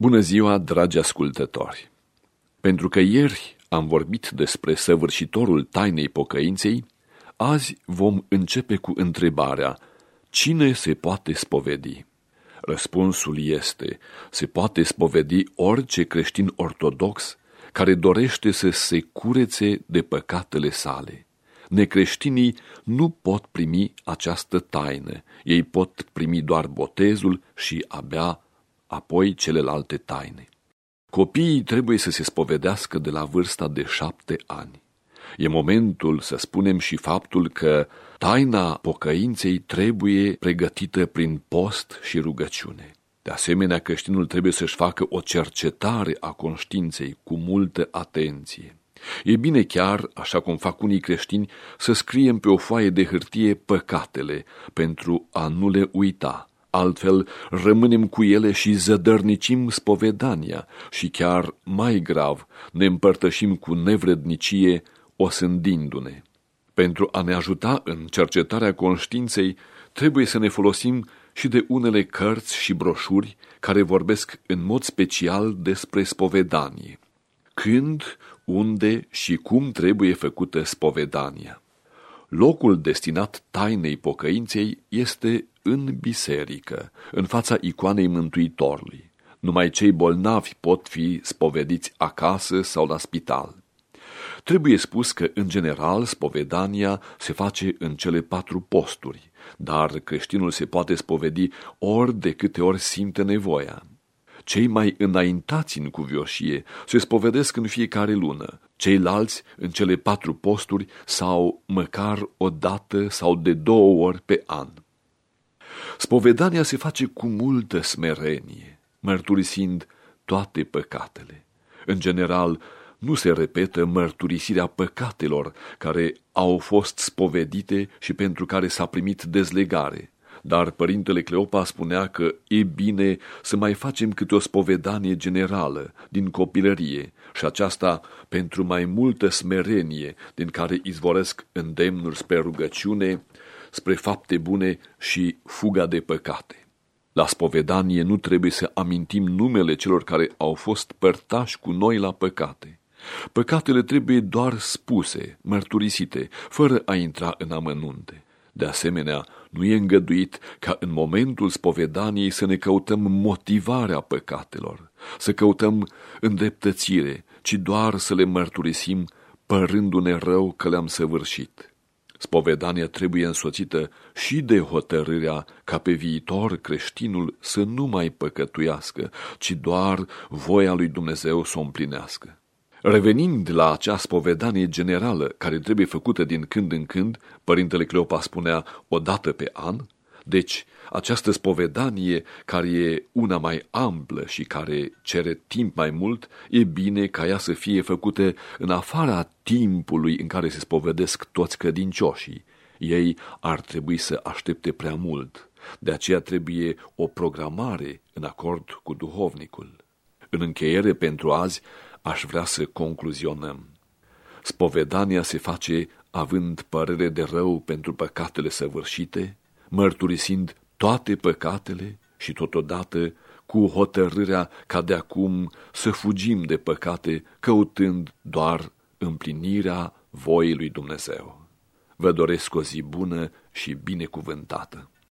Bună ziua, dragi ascultători! Pentru că ieri am vorbit despre săvârșitorul tainei pocăinței, azi vom începe cu întrebarea Cine se poate spovedi? Răspunsul este, se poate spovedi orice creștin ortodox care dorește să se curețe de păcatele sale. Necreștinii nu pot primi această taină, ei pot primi doar botezul și abia apoi celelalte taine. Copiii trebuie să se spovedească de la vârsta de șapte ani. E momentul să spunem și faptul că taina pocăinței trebuie pregătită prin post și rugăciune. De asemenea, creștinul trebuie să-și facă o cercetare a conștiinței cu multă atenție. E bine chiar, așa cum fac unii creștini, să scriem pe o foaie de hârtie păcatele pentru a nu le uita, altfel rămânem cu ele și zădărnicim spovedania și chiar mai grav ne împărtășim cu nevrednicie osândindu-ne. Pentru a ne ajuta în cercetarea conștiinței, trebuie să ne folosim și de unele cărți și broșuri care vorbesc în mod special despre spovedanie. Când, unde și cum trebuie făcută spovedania. Locul destinat tainei pocăinței este în biserică, în fața icoanei Mântuitorului. Numai cei bolnavi pot fi spovediți acasă sau la spital. Trebuie spus că, în general, spovedania se face în cele patru posturi, dar creștinul se poate spovedi ori de câte ori simte nevoia. Cei mai înaintați în cuvioșie se spovedesc în fiecare lună, ceilalți în cele patru posturi sau măcar o dată sau de două ori pe an. Spovedania se face cu multă smerenie, mărturisind toate păcatele. În general, nu se repetă mărturisirea păcatelor care au fost spovedite și pentru care s-a primit dezlegare. Dar părintele Cleopa spunea că e bine să mai facem câte o spovedanie generală din copilărie și aceasta pentru mai multă smerenie din care izvoresc îndemnuri spre rugăciune, spre fapte bune și fuga de păcate. La spovedanie nu trebuie să amintim numele celor care au fost părtași cu noi la păcate. Păcatele trebuie doar spuse, mărturisite, fără a intra în amănunte. De asemenea, nu e îngăduit ca în momentul spovedaniei să ne căutăm motivarea păcatelor, să căutăm îndreptățire, ci doar să le mărturisim părându-ne rău că le-am săvârșit. Spovedania trebuie însoțită și de hotărârea ca pe viitor creștinul să nu mai păcătuiască, ci doar voia lui Dumnezeu să o împlinească. Revenind la acea spovedanie generală care trebuie făcută din când în când, părintele Cleopa spunea o dată pe an, deci această spovedanie care e una mai amplă și care cere timp mai mult, e bine ca ea să fie făcută în afara timpului în care se spovedesc toți credincioșii. Ei ar trebui să aștepte prea mult. De aceea trebuie o programare în acord cu duhovnicul. În încheiere pentru azi, aș vrea să concluzionăm. Spovedania se face având părere de rău pentru păcatele săvârșite, mărturisind toate păcatele și totodată cu hotărârea ca de acum să fugim de păcate, căutând doar împlinirea voii lui Dumnezeu. Vă doresc o zi bună și binecuvântată.